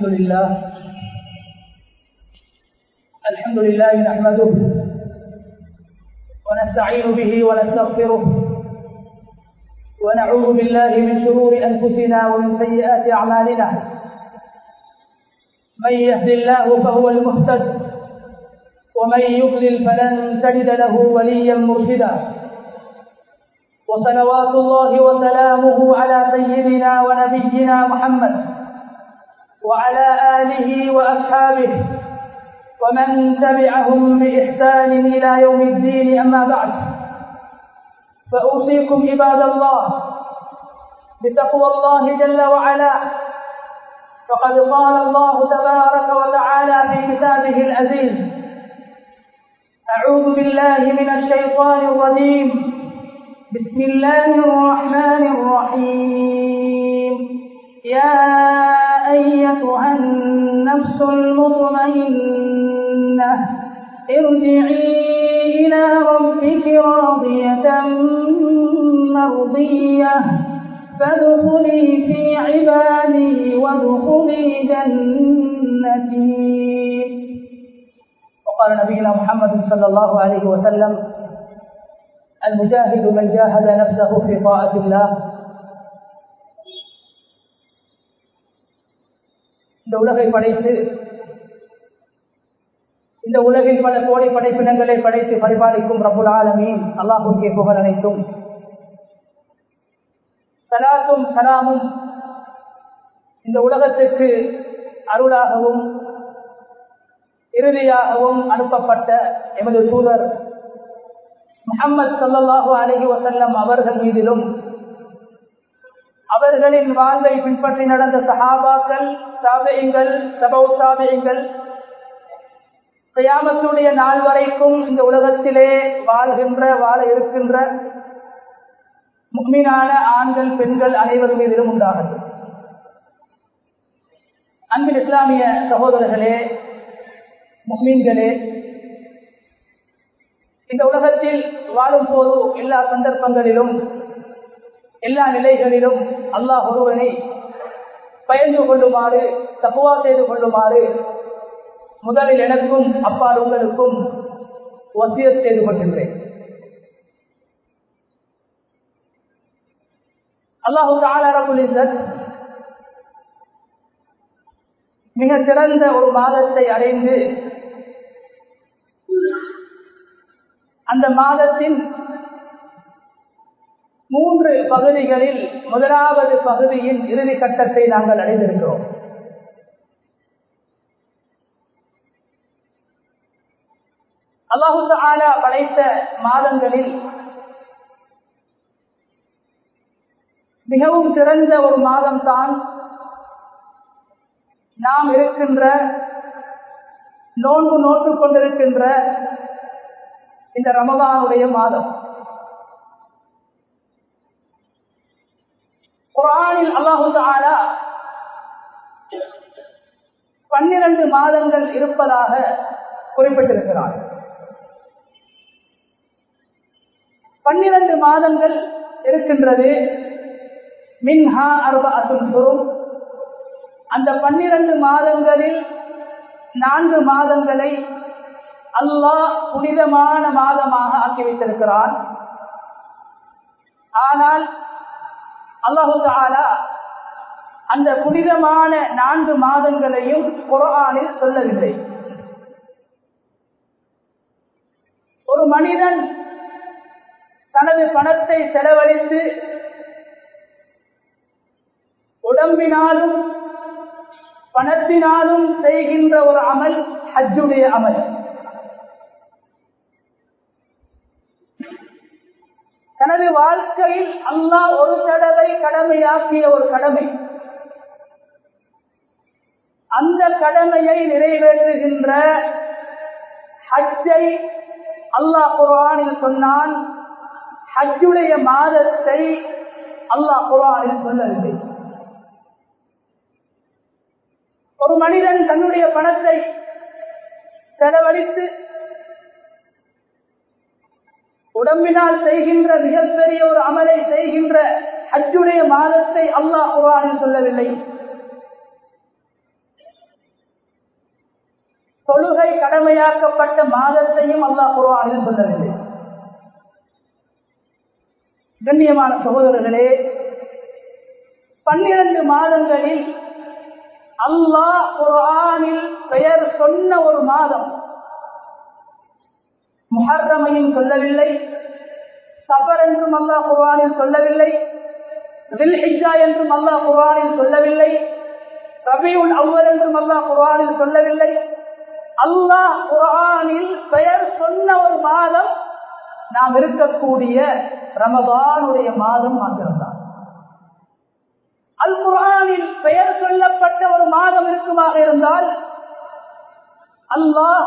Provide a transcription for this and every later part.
الحمد لله. الحمد لله نحمده ونستعين به ونستغفره ونعوذ بالله من شرور أنفسنا ومن سيئات أعمالنا. من يهد الله فهو المهتد ومن يضلل فلن تجد له وليا مرشدا. وصلوات الله وسلامه على سيدنا ونبينا محمد وعلى آله وأصحابه ومن تبعهم بإحسان إلى يوم الدين. أما بعد فأوصيكم عباد الله بتقوى الله جل وعلا. فقد قال الله تبارك وتعالى في كتابه العزيز أعوذ بالله من الشيطان الرجيم. بسم الله الرحمن الرحيم. يا أيتها النفس المطمئنة ارجعي إلى ربك راضية مرضية فادخلي في عبادي وادخلي جنتي. وقال نبينا محمد صلى الله عليه وسلم المجاهد من جاهد نفسه في طاعة الله இந்த உலகை படைத்து இந்த உலகில் பல கோடி படைப்பினங்களை படைத்து பரிபாலிக்கும் ரபுல் ஆலமீன் அல்லாஹுக்கே புகழ் அனைத்தும். சலாத்தும் சலாமும் இந்த உலகத்திற்கு அருளாகவும் இறுதியாகவும் அனுப்பப்பட்ட எமது தூதர் முகம்மது சல்லாஹூ அலஹி வசல்லம் அவர்கள் மீதிலும் அவர்களின் வாழ்வை பின்பற்றி நடந்த சஹாபாக்கள் சாபியங்கள் சபௌ சாபியங்கள் கயாமத்துடைய நாள் வரைக்கும் இந்த உலகத்திலே வாழ்கின்ற வாழ இருக்கின்ற முக்மீனான ஆண்கள் பெண்கள் அனைவர் மீதிலும் உண்டாகிறது அன்பில் இஸ்லாமிய சகோதரர்களே முக்மீன்களே இந்த உலகத்தில் வாழும் போது எல்லா சந்தர்ப்பங்களிலும் எல்லா நிலைகளிலும் அல்லாஹ் ஒருவனை பயந்து கொள்ளுமாறு தப்புவா செய்து கொள்ளுமாறு முதலில் எனக்கும் அப்பால் உங்களுக்கும் வசிய செய்து கொள்கின்றேன் அல்லாஹு ஆளாரபுல் மிக சிறந்த ஒரு மாதத்தை அடைந்து அந்த மாதத்தின் மூன்று பகுதிகளில் முதலாவது பகுதியின் இறுதி கட்டத்தை நாங்கள் அடைந்திருக்கிறோம். அல்லாஹு ஆலா படைத்த மாதங்களில் மிகவும் சிறந்த ஒரு மாதம் தான் நாம் இருக்கின்ற நோன்பு நோட்டு கொண்டிருக்கின்ற இந்த ரமதானுடைய மாதம். குரானில் அல்லாஹு பன்னிரண்டு மாதங்கள் இருப்பதாக குறிப்பிட்டிருக்கிறார். பன்னிரண்டு மாதங்கள் இருக்கின்றது. மின்ஹா அருப அசுரும் அந்த பன்னிரண்டு மாதங்களில் நான்கு மாதங்களை அல்லாஹ் புனிதமான மாதமாக ஆக்கி வைத்திருக்கிறான் ஆனால் அல்லாஹு அந்த புனிதமான நான்கு மாதங்களையும் குரானில் சொல்லவில்லை. ஒரு மனிதன் தனது பணத்தை செலவழித்து உடம்பினாலும் பணத்தினாலும் செய்கின்ற ஒரு அமல் ஹஜ்ஜுடைய அமல். தனது வாழ்க்கையில் அல்லாஹ் ஒரு தடவை கடமையாக்கிய ஒரு கடமை. அந்த கடமையை நிறைவேற்றுகின்ற ஹஜ்ஜை அல்லாஹ் குரானில் சொன்னான் ஹஜ்ஜுடைய மாதத்தை அல்லாஹ் குரானில் சொல்லவில்லை. ஒரு மனிதன் தன்னுடைய பணத்தை செலவழித்து உடம்பினால் செய்கின்ற மிகப்பெரிய ஒரு அமலை செய்கின்ற ஹஜ்ஜுடைய மாதத்தை அல்லாஹ் குரானில் சொல்லவில்லை. தொழுகை கடமையாக்கப்பட்ட மாதத்தையும் அல்லாஹ் குரானில் சொல்லவில்லை. கண்ணியமான சகோதரர்களே பன்னிரண்டு மாதங்களில் அல்லாஹ் குரானில் பெயர் சொன்ன ஒரு மாதம் முஹர்ரமையும் சொல்லவில்லை. சபர் என்றும் அல்லா குர்வானில் சொல்லவில்லை. தில்ஹிஜா என்றும் அல்லா குர்வானில் சொல்லவில்லை. ரபியுல் அவ்வல் என்றும் அல்லா குர்வானில் சொல்லவில்லை. அல்லாஹ் குர்ஆனில் பெயர் சொன்ன ஒரு மாதம் நாம் இருக்கக்கூடிய ரமதானுடைய மாதம் மாத்திரம்தான். அல் குரானில் பெயர் சொல்லப்பட்ட ஒரு மாதம் இருக்குமாக இருந்தால் அல்லாஹ்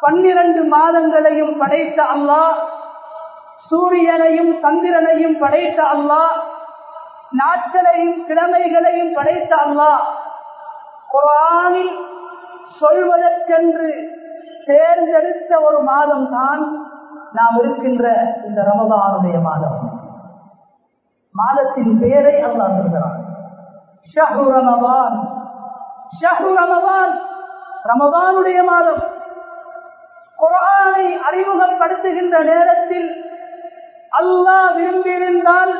பன்னிரண்டு மாதங்களையும் படைத்த அல்லாஹ் சூரியனையும் சந்திரனையும் படைத்த அல்லாஹ் நாட்களையும் கிழமைகளையும் படைத்த அல்லாஹ் குரானில் சொல்வதற்கென்று தேர்ந்தெடுத்த ஒரு மாதம் தான் நாம் இருக்கின்ற இந்த ரமதானுடைய மாதம். மாதத்தின் பெயரை அல்லாஹ் சொல்கிறான். ரமதான். ரமதானுடைய மாதம். குரானை அறிமுகப்படுத்துகின்ற நேரத்தில் அல்லாஹ் விரும்பியிருந்தால்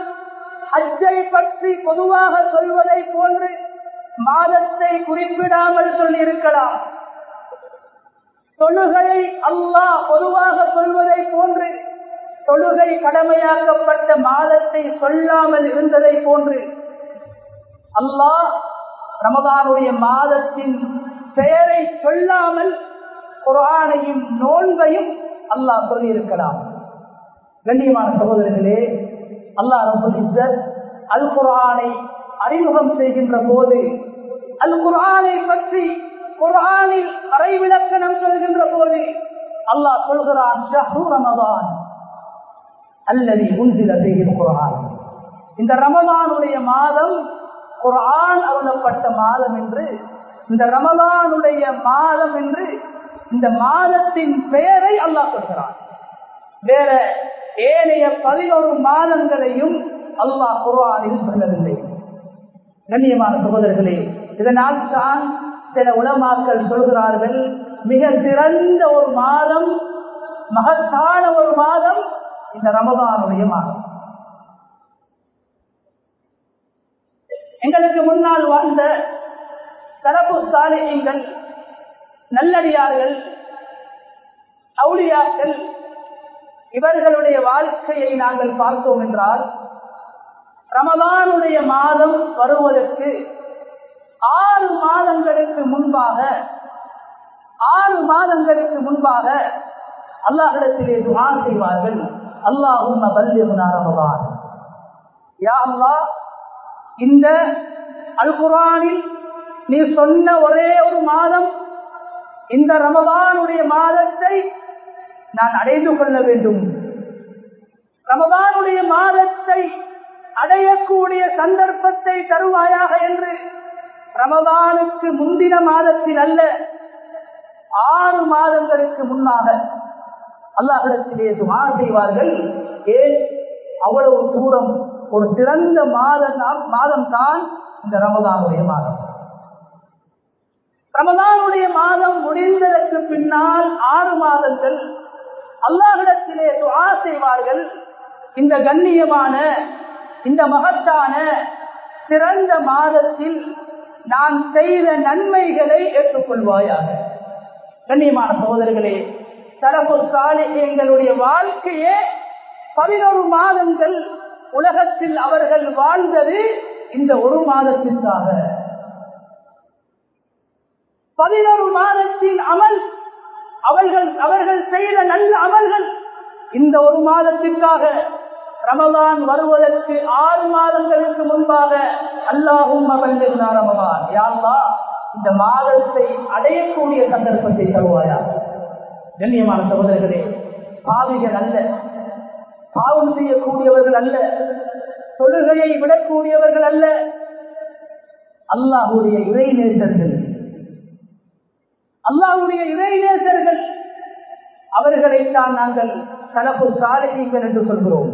ஹஜ்ஜை பற்றி பொதுவாக சொல்வதை போன்று மாதத்தை குறிப்பிடாமல் சொல்லியிருக்கலாம். தொழுகை அல்லாஹ் பொதுவாக சொல்வதை போன்று தொழுகை கடமையாக்கப்பட்ட மாதத்தை சொல்லாமல் இருந்ததை போன்று அல்லாஹ் ரமதானுடைய மாதத்தின் பெயரை சொல்லாமல் குரானையும் நோன்பையும் அல்லாஹ் சொல்லியிருக்கலாம் கண்ணியமான சகோதரர்களே அல்லாஹ் ரபுல் அல் குரானை அறிமுகம் செய்கின்ற போது அல் குரானை பற்றி குரானில் அரை விளக்கணம் சொல்கின்ற போது அல்லாஹ் சொல்கிறான் ரமதான் அல்லது உந்தில செய்கிற குரான் இந்த ரமதானுடைய மாதம் குரான் அருளப்பட்ட மாதம் என்று இந்த ரமதானுடைய மாதம் என்று இந்த மாதத்தின் பெயரை அல்லாஹ் சொல்கிறான். வேற ஏனைய பதினோரு மாதங்களையும் அல்லாஹ் குர்வானில் சொல்லவில்லை. கண்ணியமான சகோதரர்களே இதனால் தான் சில உலமாக்கள் சொல்கிறார்கள் மிக சிறந்த ஒரு மாதம் மகத்தான ஒரு மாதம் இந்த ரமதானுடைய மாதம். எங்களுக்கு முன்னால் வாழ்ந்த தரப்பு சாலையங்கள் நல்லடியார்கள் அவுளியாக்கள் இவர்களுடைய வாழ்க்கையை நாங்கள் பார்த்தோம் என்றால் ரமதானுடைய மாதம் வருவதற்கு ஆறு மாதங்களுக்கு முன்பாக ஆறு மாதங்களுக்கு முன்பாக அல்லாஹிடத்திலே துவா செய்வார்கள். அல்லாஹும் ரமதான். யா அல்லாஹ் இந்த அல்குரானில் நீ சொன்ன ஒரே ஒரு மாதம் இந்த ரமதானுடைய மாதத்தை நான் அடைந்து கொள்ள வேண்டும். ரமதானுடைய மாதத்தை அடையக்கூடிய சந்தர்ப்பத்தை தருவாயாக என்று ரமதானுக்கு முந்தின மாதத்தில் அல்ல ஆறு மாதங்களுக்கு முன்னாக அல்லாஹிடத்திலே துவா செய்வார்கள். ஏன்? அவ்வளவு தூரம் ஒரு சிறந்த மாதம் மாதம் தான் இந்த ரமதானுடைய மாதம். ரமதானுடைய மாதம் முடிந்ததற்கு பின்னால் ஆறு மாதங்கள் அல்லாஹிடத்திலே துவா செய்வார்கள். இந்த கண்ணியமான இந்த மகத்தான சிறந்த மாதத்தில் நான் செய்த நன்மைகளை ஏற்றுக்கொள்வாயாக. கண்ணியமான சகோதரர்களே தரப்பு எங்களுடைய வாழ்க்கையே பதினோரு மாதங்கள் உலகத்தில் அவர்கள் வாழ்ந்தது இந்த ஒரு மாதத்திற்காக. பதினொரு மாதத்தின் அமல் அவர்கள் அவர்கள் செய்த நல்ல அமல்கள். இந்த ஒரு மாதத்திற்காக ரமதான் வருவதற்கு ஆறு மாதங்களுக்கு முன்பாக அல்லாஹும் மகள்கிறார் யாருலா இந்த மாதத்தை அடையக்கூடிய சந்தர்ப்பத்தை தருவாயா? கண்ணியமான சகோதரர்களே பாவிகள் அல்ல பாவம் செய்யக்கூடியவர்கள் அல்ல தொழுகையை விடக்கூடியவர்கள் அல்ல. அல்லாஹுடைய இறை நேசர்கள் அல்லாவுடைய இறைநேசர்கள். அவர்களைத்தான் நாங்கள் கலப்பு சாலைகள் என்று சொல்கிறோம்.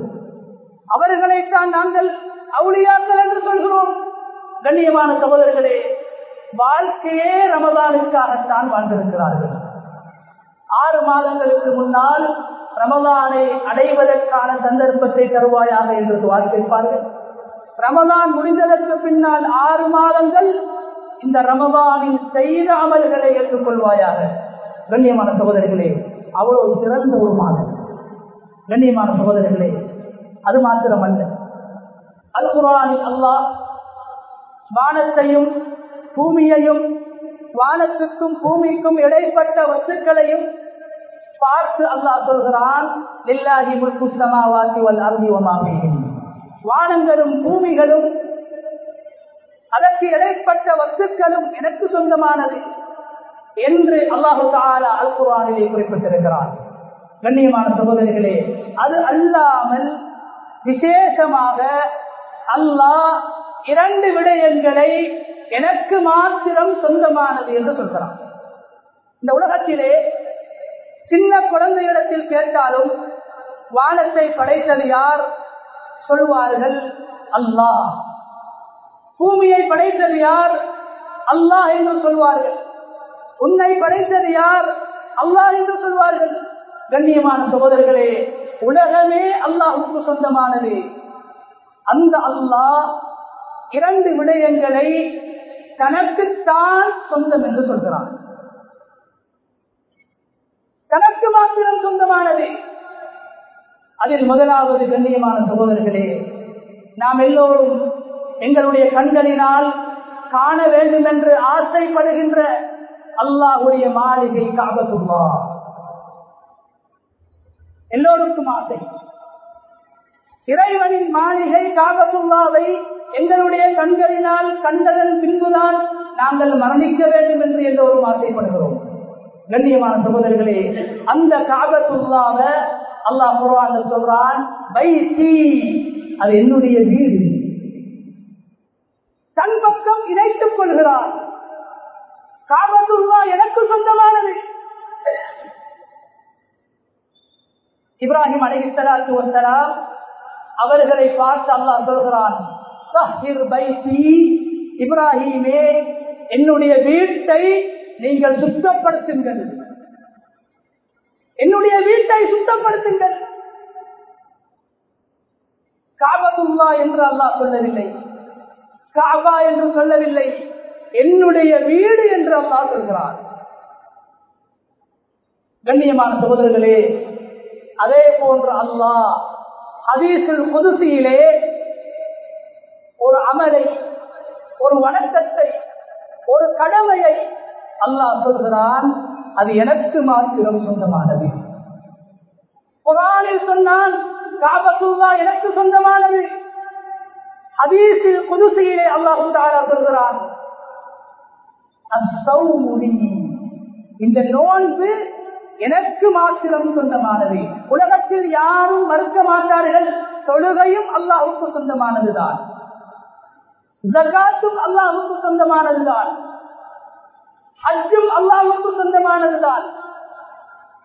அவர்களைத்தான் நாங்கள் அவுளியாக்கள் என்று சொல்கிறோம். கண்ணியமான சகோதரர்களே வாழ்க்கையே ரமதானுக்காகத்தான் வாழ்ந்திருக்கிறார்கள். ஆறு மாதங்களுக்கு முன்னால் ரமதானை அடைவதற்கான சந்தர்ப்பத்தை தருவாயாக என்று வாசிப்பார்கள் ரமதான் முடிந்ததற்கு பின்னால் ஆறு மாதங்கள் இந்த ரமதானில் செய்த அமல்களை ஏற்றுக்கொள்வாயாக கண்ணியமான சகோதரர்களே அவ்வளவு சிறந்த ஒரு மாதம். கண்ணியமான சகோதரர்களே அது மாத்திரமல்ல. அல் குரானில் அல்லாஹ் வானத்தையும் பூமியையும் வானத்துக்கும் பூமிக்கும் இடைப்பட்ட வஸ்துக்களையும் பார்த்து அல்லாஹ் சொல்கிறான் வானங்களும் பூமிகளும் அதற்கு இடைப்பட்ட வத்துக்களும் எனக்கு சொந்தமானது என்று அல்லாஹு தாலா அல் குரானிலே குறிப்பிட்டிருக்கிறார். கண்ணியமான சகோதரிகளே அது அல்லாமல் விசேஷமாக அல்லாஹ் இரண்டு விடயங்களை எனக்கு மாத்திரம் சொந்தமானது என்று சொல்கிறான். இந்த உலகத்திலே சின்ன குழந்தையிடத்தில் கேட்டாலும் வானத்தை படைத்தது யார்? சொல்வார்கள் அல்லாஹ். பூமியை படைத்தது யார்? அல்லாஹ் என்று சொல்வார்கள். உன்னை படைத்தது யார்? அல்லாஹ் என்று சொல்வார்கள். கண்ணியமான சகோதரர்களே உலகமே அல்லாஹுக்கு சொந்தமானது. அந்த அல்லாஹ் இரண்டு விடயங்களை தனக்குத்தான் சொந்தம் என்று சொல்கிறான். தனக்கு மாத்திரம் சொந்தமானது. அதில் முதலாவது கண்ணியமான சகோதரர்களே நாம் எல்லோரும் எங்களுடைய கண்களினால் காண வேண்டும் என்று ஆசைப்படுகின்ற அல்லாஹுடைய மாளிகை காபத்துமா எல்லோருக்கும் ஆசை. இறைவனின் மாளிகை காபத்துல்லாவை எங்களுடைய கண்களினால் கண்டதன் பின்புதான் நாங்கள் மரணிக்க வேண்டும் என்று எல்லோரும் ஆசைப்படுகிறோம். கண்ணியமான சகோதரர்களே அந்த காபத்துல்லாவ அல்லாஹ் குர்ஆன்ல சொல்றான் அது என்னுடைய வீடு. தன் பக்கம் இணைத்துக் கொள்கிறான் காபத்துல்லா எனக்கு சொந்தமானது. இப்ராஹிம் அலைஹிஸ்ஸலாத்து வஸ்ஸலாம் அவர்களை பார்த்து அல்லாஹ் சொல்கிறான் இப்ராஹிமே என்னுடைய வீட்டை நீங்கள் சுத்தப்படுத்துங்கள். என்னுடைய வீட்டை சுத்தப்படுத்துங்கள். காபத்துல்லா என்று அல்லாஹ் சொல்லவில்லை. காபா என்று சொல்லவில்லை. என்னுடைய வீடு என்று அல்லா சொல்கிறார் கண்ணியமான சகோதரர்களே அதே போன்று அல்லாஹ் ஹதீஸுல் பொதுசியிலே ஒரு அமலை ஒரு வணக்கத்தை ஒரு கடமையை அல்லாஹ் சொல்கிறான். அது எனக்கு மாத்திரம் சொந்தமானது. குரானில் சொன்னான் காபத்துல்லா எனக்கு சொந்தமானது. ஹதீஸில் புதுசியிலே அல்லாஹும் தாரா சொல்கிறார் இந்த நோன்பு எனக்கு மாத்திரம் சொந்தமானது. உலகத்தில் யாரும் மறுக்க மாட்டார்கள். தொழுகையும் அல்லாஹுக்கு சொந்தமானதுதான். ஜகாத்தும் அல்லாஹுக்கு சொந்தமானதுதான். ஹஜ்ஜும் அல்லாஹுக்கு சொந்தமானதுதான்.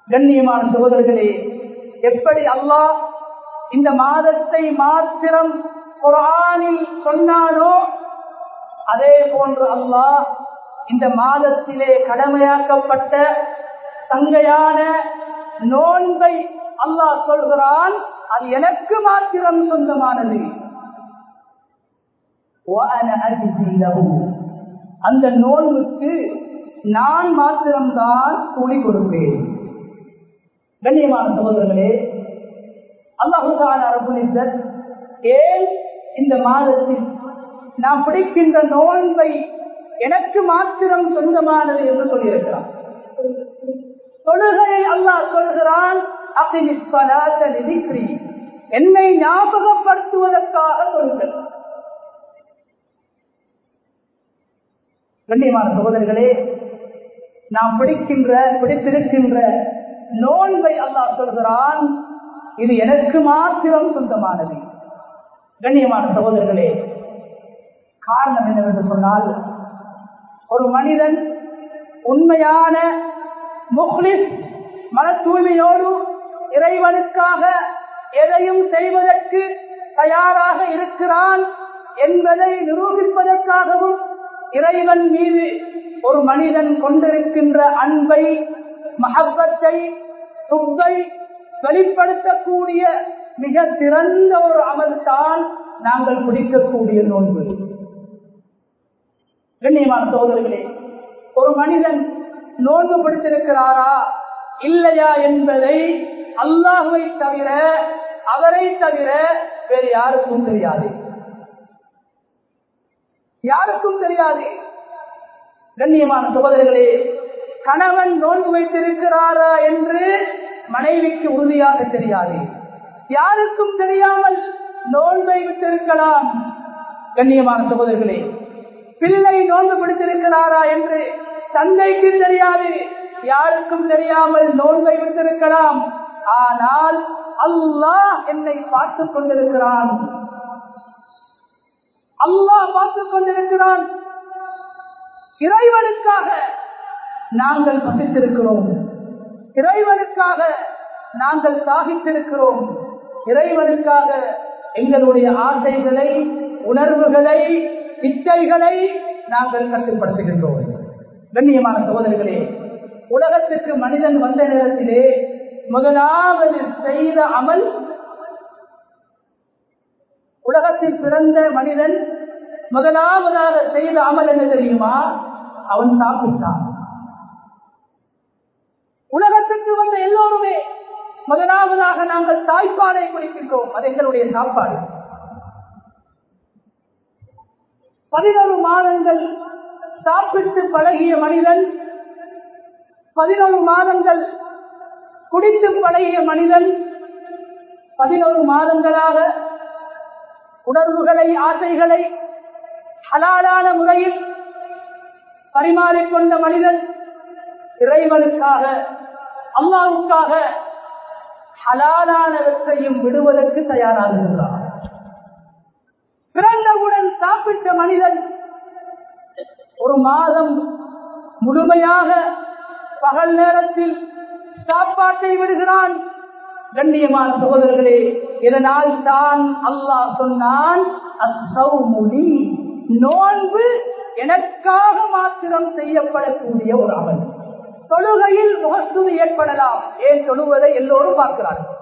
கண்ணியமான சகோதரர்களே எப்படி அல்லாஹ் இந்த மாதத்தை மாத்திரம் குரானில் சொன்னானோ அதே போன்று அல்லாஹ் இந்த மாதத்திலே கடமையாக்கப்பட்ட தங்கையான நோன்பை அல்லாஹ் சொல்கிறான் அது எனக்கு மாத்திரம் சொந்தமானது. அந்த நோன்புக்கு நான் மாத்திரம்தான் துணி கொடுப்பேன். கண்ணியமான சகோதரர்களே அல்லாஹு ஏன் இந்த மாதத்தில் நாம் பிடிக்கின்ற நோன்பை எனக்கு மாத்திரம் சொந்தமானது என்று சொல்லியிருக்கிறான் தொழுகையை அல்லாஹ் சொல்கிறான் என்னை ஞாபகப்படுத்துவதற்காக சொல்கள் கண்ணியமான சகோதரர்களே நாம் பிடிக்கின்ற பிடித்திருக்கின்ற நோன்பை அல்லாஹ் சொல்கிறான் இது எனக்கு மாத்திரம் சொந்தமானது. கண்ணியமான சகோதரர்களே காரணம் என்னவென்று சொன்னால் ஒரு மனிதன் உண்மையான முஹ்லிஸ் மன தூய்மையோடு இறைவனுக்காக எதையும் செய்வதற்கு தயாராக இருக்கிறான் என்பதை நிரூபிப்பதற்காகவும் இறைவன் மீது ஒரு மனிதன் கொண்டிருக்கின்ற அன்பை மஹப்பத்தை துப்பை வெளிப்படுத்தக்கூடிய மிக சிறந்த ஒரு அமல் தான் நாங்கள் குடிக்கக்கூடிய நோன்பு. கண்ணியமான சோதர்களே ஒரு மனிதன் நோன்பு பிடித்திருக்கிறாரா இல்லையா என்பதை அல்லாஹுவை தவிர அவரை தவிர வேறு யாருக்கும் தெரியாது. யாருக்கும் தெரியாது. கண்ணியமான சகோதரர்களே கணவன் நோன்பு வைத்திருக்கிறாரா என்று மனைவிக்கு உறுதியாக தெரியாது. யாருக்கும் தெரியாமல் நோன்பை விட்டிருக்கலாம். கண்ணியமான சகோதரர்களே பிள்ளை நோன்பு பிடித்திருக்கிறாரா என்று தந்தைக்கு தெரியாது யாருக்கும் தெரியாமல் நோன்பை விட்டிருக்கலாம். ஆனால் அல்லாஹ் என்னை பார்த்துக் கொண்டிருக்கிறான். அல்லாஹ் பார்த்துக் கொண்டிருக்கிறான். இறைவனுக்காக நாங்கள் பசித்திருக்கிறோம் இறைவனுக்காக நாங்கள் சாகித்திருக்கிறோம். இறைவனுக்காக எங்களுடைய ஆசைகளை உணர்வுகளை இச்சைகளை நாங்கள் கட்டுப்படுத்துகின்றோம். கண்ணியமான சகோதரர்களே உலகத்திற்கு மனிதன் வந்த நேரத்திலே முதலாவது செய்த அமல் உலகத்தில் பிறந்த மனிதன் முதலாவதாக செய்த அமல் என்ன தெரியுமா? அவன் சாப்பிட்டான். உலகத்துக்கு வந்த எல்லோருமே முதலாவதாக நாங்கள் தாய்ப்பாலை குடிக்கின்றோம். அது எங்களுடைய சாப்பாடு. பதினொரு மாதங்கள் சாப்பிட்டு பழகிய மனிதன் பதினொரு மாதங்கள் குடித்து பழகிய மனிதன் பதினொரு மாதங்களாக உணர்வுகளை ஆசைகளை ஹலாலான முறையில் பரிமாறிக்கொண்ட மனிதன் இறைவனுக்காக அல்லாவுக்காக ஹலாலானவற்றையும் விடுவதற்கு தயாராகின்றார் பிறந்தவுடன் சாப்பிட்ட மனிதன் ஒரு மாதம் முழுமையாக பகல் நேரத்தில் சாப்பாட்டை விடுகிறான். கண்ணியமான சகோதரர்களே இதனால் தான் அல்லாஹ் சொன்னான் நோன்பு எனக்காக மாத்திரம் செய்யப்படக்கூடிய ஒரு அமல். தொழுகையில் முகஸ்துதி ஏற்படலாம். ஏன் தொழுவதை எல்லோரும் பார்க்கிறார்கள்.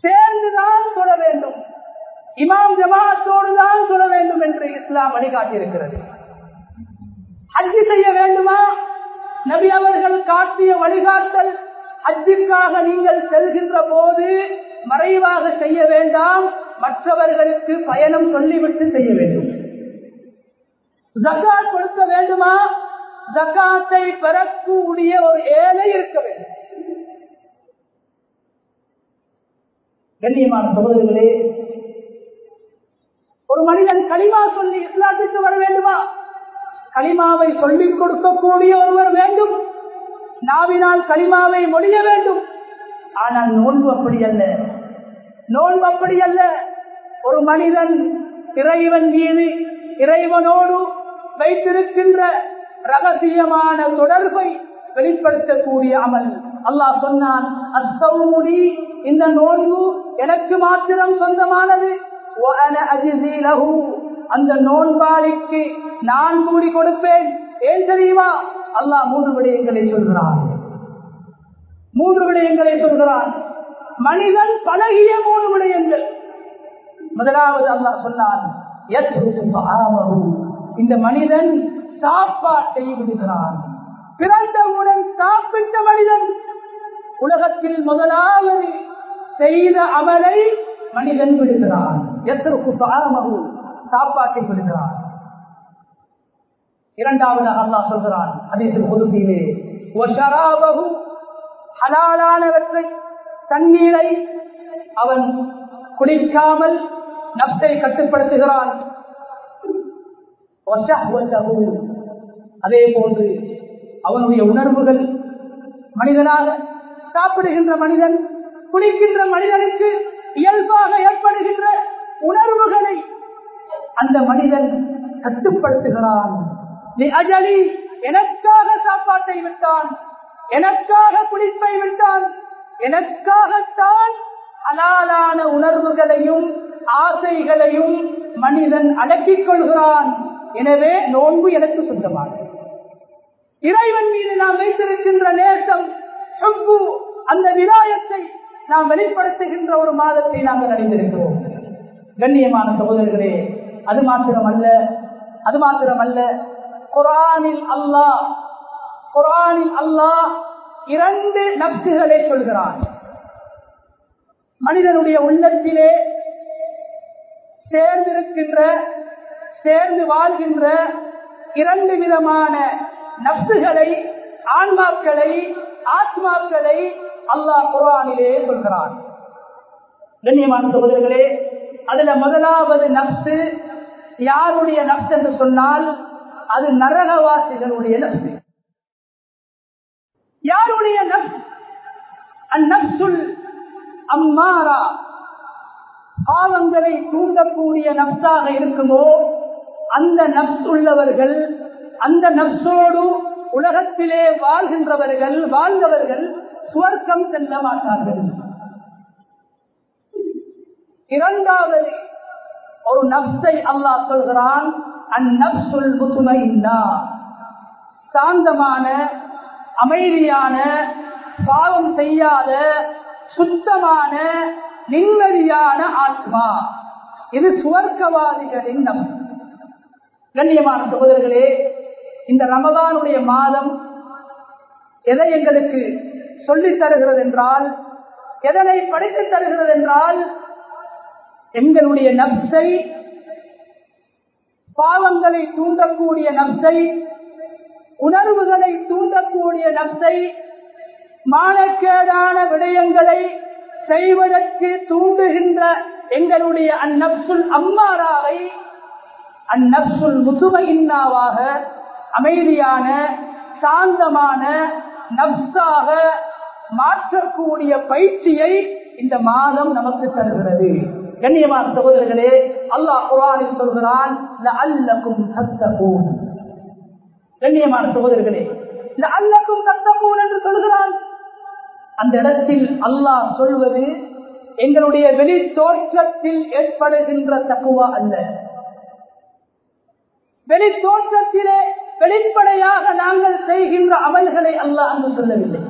சேர்ந்துதான் சொல்ல வேண்டும். இமாம் ஜமாத்தோடு தான் சொல்ல வேண்டும் என்று இஸ்லாம் வழிகாட்டியிருக்கிறது. அஜி செய்ய வேண்டுமா? நபி அவர்கள் காட்டிய வழிகாட்டல் ஹஜ்ஜிற்காக நீங்கள் செல்கின்ற போது மறைவாக செய்ய வேண்டாம். மற்றவர்களுக்கு பயணம் சொல்லிவிட்டு செய்ய வேண்டும். ஜக்காத்தை பெறக்கூடிய ஒரு ஏழை இருக்க வேண்டும். கண்ணியமான சகோதரர்களே ஒரு மனிதன் களிமா சொல்லி இஸ்லாத்திற்கு வர வேண்டுமா? களிமாவை சொல்லிக் கொடுக்கக்கூடிய ஒருவர் வேண்டும். நாவினால் களிமாவை மொழிய வேண்டும். ஆனால் நோன்பு அப்படி அல்ல. நோன்பு அப்படி அல்ல. ஒரு மனிதன் இறைவன் மீது இறைவனோடு வைத்திருக்கின்ற ரகசியமான தொடர்பை வெளிப்படுத்தக்கூடிய அமல். அல்லாஹ் சொன்னான் அஸ்தவுமுடி இந்த நோன்பு எனக்கு மாத்திரம் சொந்தமானது. அந்த நோன்பாளிக்கு நான் கூடி கொடுப்பேன். ஏன் தெரியுமா? அல்லாஹ் மூன்று விடயங்களை சொல்கிறான். மூன்று விடயங்களை சொல்கிறான். மனிதன் பழகிய மூன்று விடயங்கள். முதலாவது அல்லாஹ் சொன்னான் இந்த மனிதன் சாப்பாட்டை விடுகிறான் பிறந்தவுடன் சாப்பிட்ட மனிதன் உலகத்தில் முதலாவது செய்த அமலை மனிதன் விடுகிறான். எத்தற்கு சாரமகு சாப்பாட்டை விடுகிறான். இரண்டாவது அல்லா சொல்கிறான் அதேசில் பொதுத்திலே ஹலாலானவற்றை தண்ணீரை அவன் குடிக்காமல் நப்சை கட்டுப்படுத்துகிறான். அதே போன்று அவனுடைய உணர்வுகள் மனிதனாக சாப்பிடுகின்ற மனிதன் குளிக்கின்ற மனிதனுக்கு இயல்பாக ஏற்படுகின்ற உணர்வுகளை அந்த மனிதன் கட்டுப்படுத்துகிறான். அஜலி எனக்காக சாப்பாட்டை விட்டான் எனக்காக குளிப்பை விட்டான் எனக்காகத்தான் அலாலான உணர்வுகளையும் ஆசைகளையும் மனிதன் அடக்கிக் கொள்கிறான். எனவே நோன்பு எனக்கு சொந்தமானது. இறைவன் மீது நாம் வைத்திருக்கின்ற நேசம் அந்த விநாயத்தை நாம் வெளிப்படுத்துகின்ற ஒரு மாதத்தை நாங்கள் அறிந்திருக்கிறோம் கண்ணியமான சகோதரர்களே அது மாத்திரமல்ல அது மாத்திரமல்ல குரானில் அல்லாஹ் குரானில் அல்லாஹ் இரண்டு நப்சுகளை சொல்கிறான். மனிதனுடைய உள்ளத்திலே சேர்ந்திருக்கின்ற சேர்ந்து வாழ்கின்ற இரண்டு விதமான நப்சுகளை ஆன்மாக்களை ஆத்மாக்களை அல்லாஹ் குரானிலே சொல்கிறான். கண்ணியமான சகோதரர்களே அதுல முதலாவது நப்சு யாருடைய நப்சு என்று சொன்னால் அது நரகவாசிகளுடைய நப்சு யாருடைய நப்ஸ் அந்நப்சுல் அம்மாரா. பாவங்களை தூண்டக்கூடிய நப்சாக இருக்குமோ அந்த நப்ஸ் உள்ளவர்கள் அந்த நப்சோடு உலகத்திலே வாழ்கின்றவர்கள் வாழ்ந்தவர்கள் சுவர்க்கம் செல்ல மாட்டார்கள். இரண்டாவது ஒரு நப்சை அல்லாஹ் சொல்கிறான் அந்நப்சுல் முத்துமையில்லா சாந்தமான அமைதியான பாவம் செய்யாத சுத்தமான நிம்மதியான ஆத்மா. இது சுவர்க்கவாதிகளின் நம் கண்ணியமான சகோதரர்களே இந்த ரமதானுடைய மாதம் எதை எங்களுக்கு சொல்லித் தருகிறது என்றால் எதனை படித்துத் தருகிறது என்றால் எங்களுடைய நப்சை பாவங்களை தூண்டக்கூடிய நப்சை உணர்வுகளை தூண்டக்கூடிய நப்சை மானக்கேடான விடயங்களை செய்வதற்கு தூண்டுகின்ற எங்களுடைய அந்நப்சுல் அம்மாராவை அந்நப்சுல் முதுமையின்னாவாக அமைதியான சாந்தமான நப்சாக மாற்றக்கூடிய பயிற்சியை இந்த மாதம் நமக்கு தருகிறது. கண்ணியமான சகோதரர்களே அல்லாஹ் குரானில் சொல்கிறான் அல்லக்கும் தத்தகூன். கண்ணியமான சகோதரர்களே அல்லக்கும் தத்தகூன் என்று சொல்கிறான். அந்த இடத்தில் அல்லாஹ் சொல்வது எங்களுடைய வெளி தோற்றத்தில் ஏற்படுகின்ற தக்குவா அல்ல. வெளி தோற்றத்திலே வெளிப்படையாக நாங்கள் செய்கின்ற அமல்களை அல்லாஹ் அங்கு சொல்லவில்லை.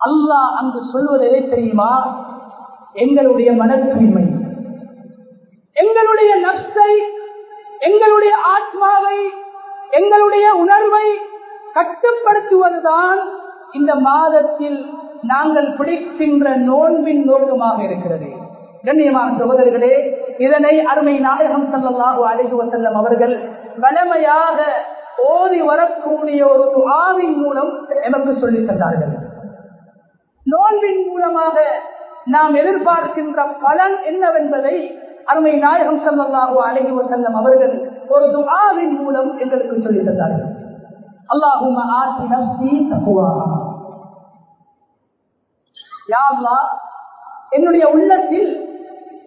அல்லாஹ் அங்கு சொல்வது எதை தெரியுமா? எங்களுடைய மன தூய்மை எங்களுடைய நஷ்டை எங்களுடைய ஆத்மாவை எங்களுடைய உணர்வை கட்டுப்படுத்துவதுதான் இந்த மாதத்தில் நாங்கள் பிடிக்கின்ற நோன்பின் நோக்கமாக இருக்கிறது. கண்ணியமான சகோதரர்களே இதனை அருமை நாயகம் சல்லல்லாஹு அழைத்து வஸல்லம் அவர்கள் வளமையாக ஓதி வரக்கூடிய ஒரு துவாவின் மூலம் எமக்கு சொல்லித் தந்தார்கள். நோன்பின் மூலமாக நாம் எதிர்பார்க்கின்ற பலன் என்னவென்பதை அருமை நாயகம் சல்லல்லாஹு அழகி வஸல்லம் அவர்கள் ஒரு துவாவின் மூலம் எங்களுக்கு சொல்லித் தந்தார்கள். அல்லாஹும் ஆதி நஃப்ஸி யா என்னுடைய உள்ளத்தில்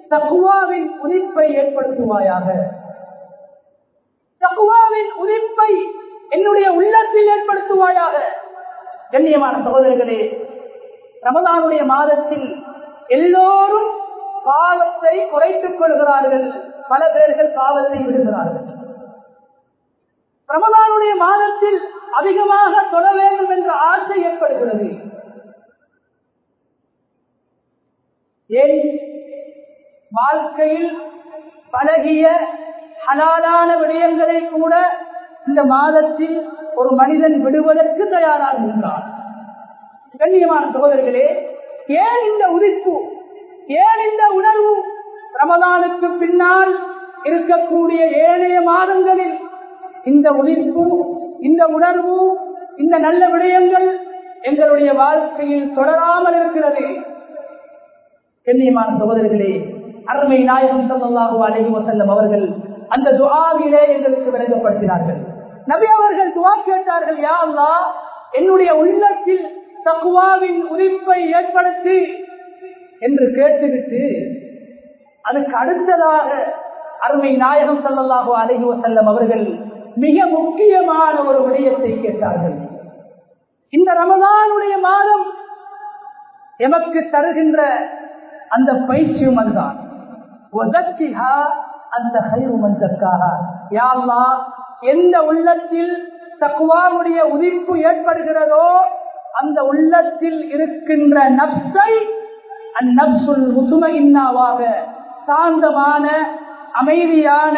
தகுவாவின் குறிப்பை ஏற்படுத்துவாயாக தக்குவாவின் உதிப்பை என்னுடைய உள்ளத்தில் ஏற்படுத்துவாயாக. கண்ணியமான சகோதரர்களே ரமதானுடைய மாதத்தில் எல்லோரும் பாவத்தை குறைத்துக் கொள்கிறார்கள். பல பேர்கள் பாவத்தை விடுகிறார்கள். ரமதானுடைய மாதத்தில் அதிகமாக தொட வேண்டும் என்ற ஆசை ஏற்படுகிறது. ஏன்? வாழ்க்கையில் பழகிய ஹலாலான விடயங்களை கூட இந்த மாதத்தில் ஒரு மனிதன் விடுவதற்கு தயாராகின்றான் கண்ணியமான சகோதரர்களே ஏன் இந்த உதிப்பு? ஏன் இந்த உணர்வு? ரமதானுக்கு பின்னால் இருக்கக்கூடிய ஏழைய மாதங்களில் இந்த உதிப்பு இந்த உணர்வு இந்த நல்ல விடயங்கள் எங்களுடைய வாழ்க்கையில் தொடராமல் இருக்கிறது. கண்ணியமான சகோதரர்களே அருமை நாயகம் சல்லாஹூ அலஹி வசல்லம் அவர்கள் அந்த துவாவிலே எங்களுக்கு விளங்கப்படுத்தினார்கள். நபி அவர்கள் துவா கேட்டார்கள் யா அல்லா என்னுடைய உள்ளத்தில் தக்குவாவின் உரிப்பை ஏற்படுத்தி என்று கேட்டுவிட்டு அதுக்கு அடுத்ததாக அருமை நாயகம் சல்லல்லாஹு அலஹி வசல்லம் அவர்கள் மிக முக்கியமான ஒரு விடயத்தை கேட்டார்கள். இந்த ரமதானுடைய மாதம் எமக்கு தருகின்ற அந்த பயிற்சியும் அதுதான். அந்த எந்த உள்ளத்தில் தக்குவாவுடைய உதிப்பு ஏற்படுகிறதோ அந்த உள்ளத்தில் இருக்கின்ற நப்சை அந்நப்சுல் முதுமையின்னாவாக சாந்தமான அமைதியான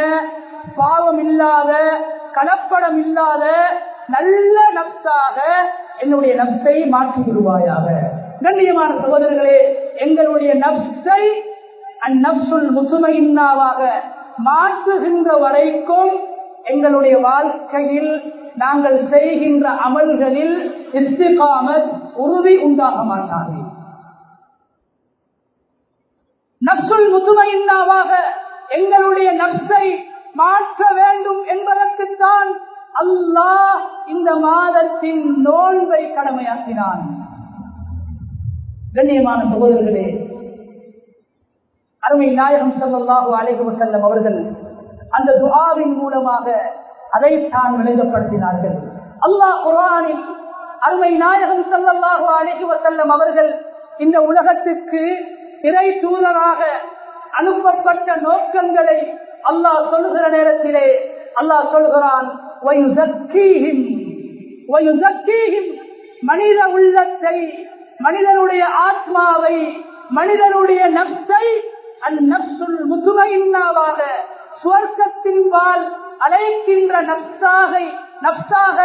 பாவம் இல்லாத கலப்படம் இல்லாத நல்ல நப்சாக என்னுடைய நப்சை மாற்றி விடுவாயாக கண்ணியமான சகோதரர்களே எங்களுடைய நப்சை அந்நப்சுல் முதுமையின்னாவாக மாற்றுகின்ற வரைக்கும் எங்களுடைய வாழ்க்கையில் நாங்கள் செய்கின்ற அமல்களில் இஸ்திகாமத் உறுதி உண்டாக மாட்டார்கள் நப்சுல் முதுமையின்னாவாக எங்களுடைய நப்சை மாற்ற வேண்டும் என்பதற்குத்தான் அல்லாஹ் இந்த மாதத்தின் நோன்பை கடமையாக்கினான். கண்ணியமான சகோதரர்களே அருமை நாயகம் சல்லாஹு அலைஹி அவர்கள் அந்த துகாவின் மூலமாக அதைத்தான் விளங்கப்படுத்தினார்கள் அல்லாஹ் குரானில் அருமை நாயகம் சல்லல்லாஹு அழைக்கு வசல்லம் அவர்கள் இந்த உலகத்துக்கு இறை தூதராக அனுப்பப்பட்ட நோக்கங்களை அல்லாஹ் சொல்லுகிற நேரத்திலே அல்லாஹ் சொல்கிறான் மனித உள்ளத்தை மனிதனுடைய ஆத்மாவை மனிதனுடைய நப்சை அந்நப்சுல் முதுமையின்னாவாக சுவர்க்கத்தின் பால் அழைக்கின்ற நப்சாக நப்சாக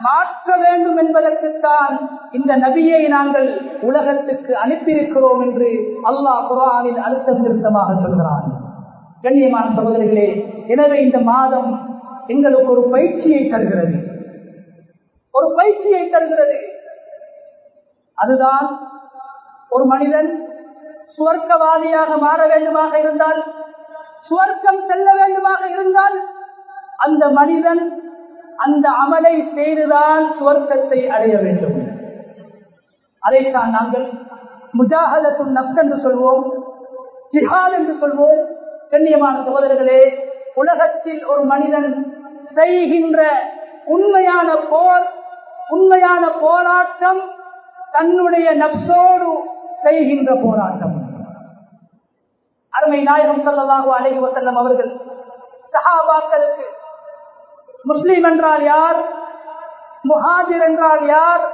மாற்ற வேண்டும் என்பதற்குத்தான் இந்த நபியை நாங்கள் உலகத்துக்கு அனுப்பியிருக்கிறோம் என்று அல்லாஹ் குரானில் அழுத்தம் திருத்தமாக சொல்கிறான். கண்ணியமான சகோதரிகளே எனவே இந்த மாதம் எங்களுக்கு ஒரு பயிற்சியை தருகிறது. ஒரு பயிற்சியை தருகிறது. அதுதான் ஒரு மனிதன் சுவர்க்கவாதியாக மாற வேண்டுமாக இருந்தால் சுவர்க்கம் செல்ல வேண்டுமாக இருந்தால் அந்த மனிதன் அந்த அமலை செய்துதான் சுவர்க்கத்தை அடைய வேண்டும். அதைத்தான் நாங்கள் முஜாகலத்தும் நப்ஸ் என்று சொல்வோம் ஜிஹால் என்று சொல்வோம். கண்ணியமான சகோதரர்களே உலகத்தில் ஒரு மனிதன் செய்கின்ற உண்மையான போர் உண்மையான போராட்டம் தன்னுடைய நப்சோடு செய்கின்ற போராட்டம். அருமை நாயகம் செல்லலாகோ அழகி வசல்லம் அவர்கள் சஹாபாக்களுக்கு முஸ்லீம் என்றால் யார்? முஹாஜிர் என்றால் யார்?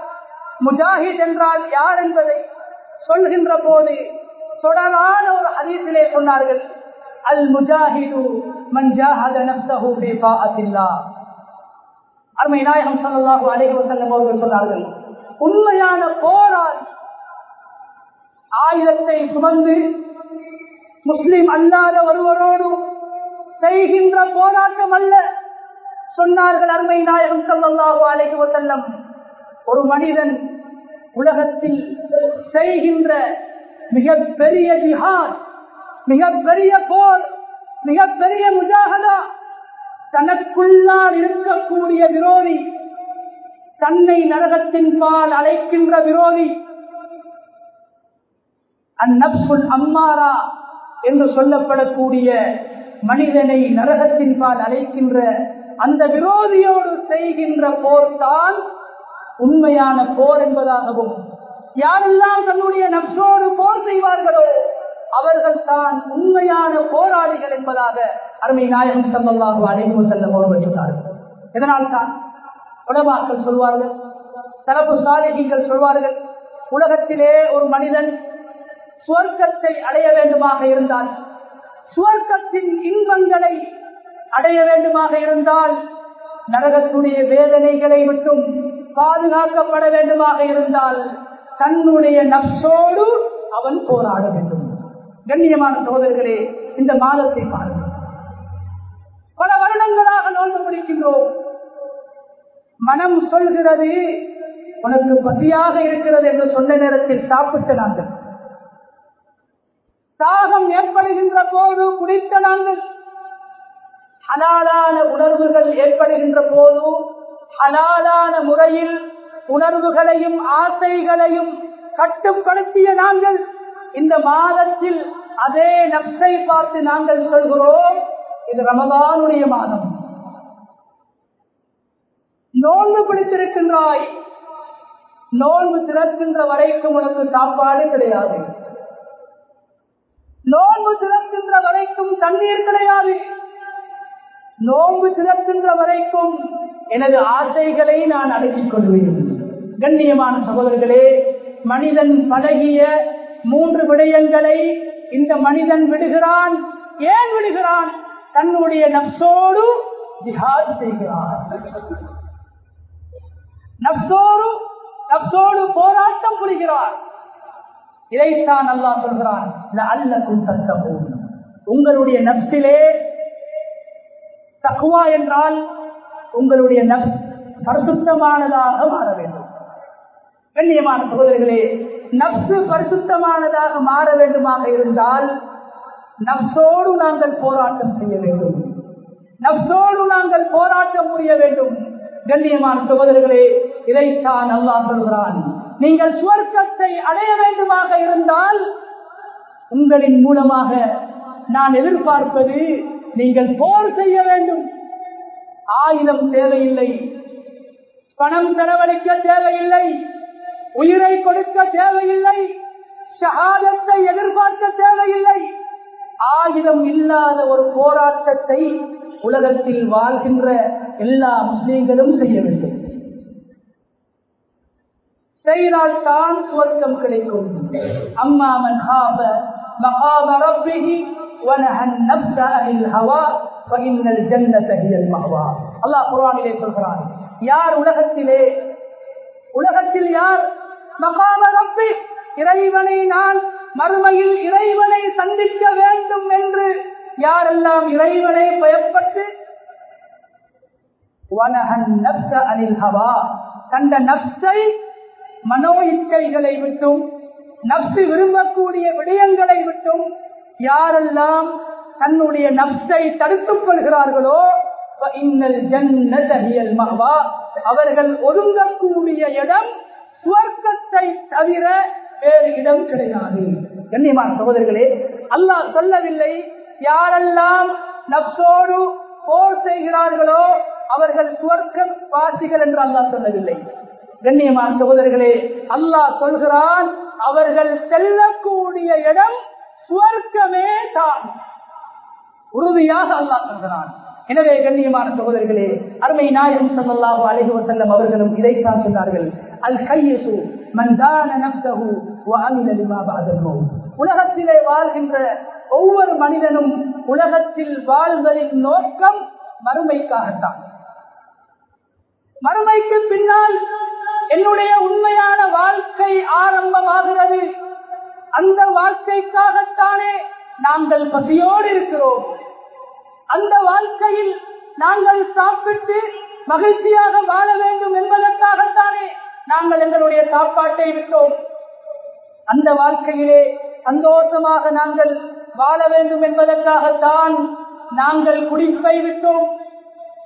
முஜாஹித் என்றால் யார் என்பதை சொல்கின்ற போது தொடரான ஒரு ஹதீஸிலே சொன்னார்கள் அல் முஜாஹிது அருமை நாயகம் ஸல்லல்லாஹு அலைஹி வசல்லம் அவர்கள் சொன்னார்கள் உண்மையான போராளி ஆயுதத்தை சுமந்து முஸ்லிம் அல்லாத ஒருவரோடு செய்கின்ற போராட்டம் அல்ல. சொன்னார்கள் அருமை நாயகம் ஸல்லல்லாஹு அலைஹி வஸல்லம். ஒரு மனிதன் உலகத்தில் செய்கின்ற மிகப்பெரிய ஜிஹாத் மிகப்பெரிய போர் மிகப்பெரிய முஜாகதா தனக்குள்ளால் இருக்கக்கூடிய விரோதி தன்னை நரகத்தின் பால் அழைக்கின்ற விரோதி அந்நப்சுல் அம்மாரா என்று சொல்லப்படக்கூடிய மனிதனை நரகத்தின் பால் அழைக்கின்ற அந்த விரோதியோடு செய்கின்ற போர்தான் உண்மையான போர் என்பதாகவும் யாரெல்லாம் தன்னுடைய நப்சோடு போர் செய்வார்களோ அவர்கள் தான் உண்மையான போராளிகள் என்பதாக அருமை நாயகம் சல்லாஹு அழைப்பு செல்ல அவர்கள் இதனால் தான்? உடமாக்கள் சொல்வார்கள் தரப்பு சாதகிகள் சொல்வார்கள் உலகத்திலே ஒரு மனிதன் சுவர்க்கத்தை அடைய வேண்டுமாக இருந்தால் சுவர்க்கத்தின் இன்பங்களை அடைய வேண்டுமாக இருந்தால் நரகத்துடைய வேதனைகளை விட்டும் பாதுகாக்கப்பட வேண்டுமாக இருந்தால் தன்னுடைய நப்சோடு அவன் போராட வேண்டும். கண்ணியமான சோதர்களே இந்த மாதத்தை பாருங்கள். பல வருடங்களாக நோன்பு பிடிக்கின்றோம் மனம் சொல்கிறது உனக்கு பசியாக இருக்கிறது என்று சொன்ன நேரத்தில் சாப்பிட்டு நாங்கள் தாகம் ஏற்படுகின்ற போது குடித்த நாங்கள் ஹலாலான உணர்வுகள் ஏற்படுகின்ற போது ஹலாலான முறையில் உணர்வுகளையும் ஆசைகளையும் கட்டுப்படுத்திய நாங்கள். இந்த மாதத்தில் அதே நப்சை பார்த்து நாங்கள் சொல்கிறோம் இது ரமதானுடைய மாதம். நோன்பு பிடித்திருக்கின்றாய். நோன்பு திறக்கின்ற வரைக்கும் உனக்கு சாப்பாடு கிடையாது. நோன்பு திறக்கின்ற வரைக்கும் தண்ணீர் கிடையாது. நோன்பு திறக்கின்ற வரைக்கும் எனது ஆசைகளை நான் அடக்கிக் கொள்வேன் கண்ணியமான சகோதரர்களே மனிதன் பழகிய மூன்று விடயங்களை இந்த மனிதன் விடுகிறான் ஏன் விடுகிறான்? தன்னுடைய நப்சோடு ஜிஹாத் செய்கிறான். நப்சோடு நப்சோடு போராட்டம் புரிகிறார். இதைத்தான் அல்லாஹ் சொல்கிறான் அல்லக்கும் தத்தவும் உங்களுடைய நப்சிலே தக்குவா என்றால் உங்களுடைய நப் பரிசுத்தமானதாக மாற வேண்டும். கண்ணியமான சகோதரிகளே நப்சு பரிசுத்தமானதாக மாற வேண்டுமாக இருந்தால் நப்சோடு நாங்கள் போராட்டம் செய்ய வேண்டும். நப்சோடு நாங்கள் போராட்டம் புரிய வேண்டும். கண்ணியமான சகோதரர்களே இதைத்தான் அல்லாஹ் சொல்கிறான். நீங்கள் சுவர்க்கத்தை அடைய வேண்டுமாக இருந்தால் உங்களின் மூலமாக நான் எதிர்பார்ப்பது நீங்கள் போர் செய்ய வேண்டும். ஆயுதம் தேவையில்லை பணம் செலவழிக்க தேவையில்லை உயிரை கொடுக்க தேவையில்லை சகாதத்தை எதிர்பார்க்க தேவையில்லை. ஆயுதம் இல்லாத ஒரு போராட்டத்தை உலகத்தில் வாழ்கின்ற எல்லா முஸ்லீம்களும் செய்ய வேண்டும். செய்தால் தான் சுவர்க்கம் கிடைக்கும் அம்மாமன் ஹாப மகாப ரப்பிஹி ونهى النفس عن الهوى فإن الجنة هي المأوى அல்லாஹ் குர்ஆனிலே சொல்கிறான் யார் உலகத்திலே உலகத்தில் யார் மகாம ரப்பி இறைவனை நான் மறுமையில் இறைவனை சந்திக்க வேண்டும் என்று யாரெல்லாம் இறைவனை பயப்பட்டு கண்ட நப்சை மனோ இச்சைகளை விட்டும் நப்சு விரும்பக்கூடிய விடயங்களை விட்டும் யாரெல்லாம் தன்னுடைய நப்சை தடுத்துக் கொள்கிறார்களோ அவர்கள் ஒதுங்கக்கூடிய இடம் சுவர்க்கத்தை தவிர வேறு இடம் கிடையாது. கண்ணியமான சகோதரர்களே அல்லாஹ் சொல்லவில்லை யாரெல்லாம் நப்சோடு போர் செய்கிறார்களோ அவர்கள் சுவர்க்க வாசிகள் என்று அல்லாஹ் சொல்லவில்லை. கண்ணியமான சகோதரர்களே அல்லாஹ் சொல்கிறான் அவர்கள் செல்லக்கூடிய இடம் சுவர்க்கமே தான். உறுதியாக அல்லாஹ் சொல்கிறான். எனவே கண்ணியமான சகோதரர்களே அருமை நாயகம் சல்லாஹு அலைஹி வசல்லம் அவர்களும் இதைத்தான் சொன்னார்கள். அல் கையசு மந்தான நப்சஹு உலகத்திலே வாழ்கின்ற ஒவ்வொரு மனிதனும் உலகத்தில் வாழ்வதின் நோக்கம் மறுமைக்காகத்தான். மறுமைக்கு பின்னால் என்னுடைய உண்மையான வாழ்க்கை ஆரம்பமாகிறது. அந்த வாழ்க்கைக்காகத்தானே நாங்கள் பசியோடு இருக்கிறோம். அந்த வாழ்க்கையில் நாங்கள் சாப்பிட்டு மகிழ்ச்சியாக வாழ வேண்டும் என்பதற்காகத்தானே நாங்கள் எங்களுடைய சாப்பாட்டை விட்டோம். அந்த வாழ்க்கையிலே சந்தோஷமாக நாங்கள் வாழ வேண்டும் என்பதற்காகத்தான் நாங்கள் குடிப்பை விட்டோம்.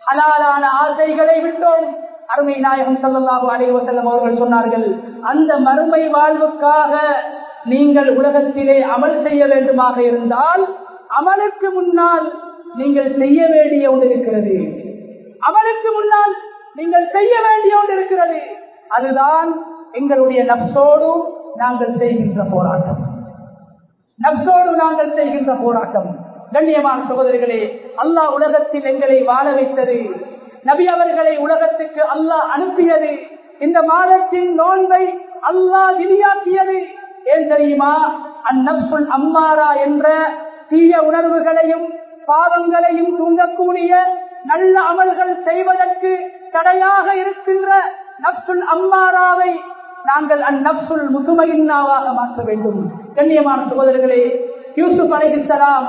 ஹலாலான ஆசைகளை விட்டோம். அருமை நாயகம் சல்லாஹு அலைவசல்லம் அவர்கள் சொன்னார்கள் அந்த மறுமை வாழ்வுக்காக நீங்கள் உலகத்திலே அமல் செய்ய வேண்டுமாக இருந்தால் அமலுக்கு முன்னால் நீங்கள் செய்ய வேண்டிய ஒன்று இருக்கிறது. அமலுக்கு முன்னால் நீங்கள் செய்ய வேண்டிய ஒன்று இருக்கிறது. அதுதான் எங்களுடைய நப்சோடு நாங்கள் செய்கின்ற போராட்டம். நப்சோடு நாங்கள் செய்கின்ற போராட்டம். கண்ணியமான சகோதரிகளே அல்லாஹ் உலகத்தில் எங்களை வாழ வைத்தது நபி அவர்களை உலகத்துக்கு அல்லாஹ் அனுப்பியது. இந்த மாதத்தின் நோன்பை அல்லாஹ் விதியாக்கியது ஏன் தெரியுமா? அந்நப்புள் அம்மாரா என்ற தீய உணர்வுகளையும் பாவங்களையும் தூங்கக்கூடிய நல்ல அமல்கள் செய்வதற்கு தடையாக இருக்கின்ற நப்சுல் அம்மாராவை நாங்கள் அந்நப்சுல் முதுமையின்னாவாக மாற்ற வேண்டும். கண்ணியமான சகோதரர்களே யூசுப் அலைஹிஸ்ஸலாம்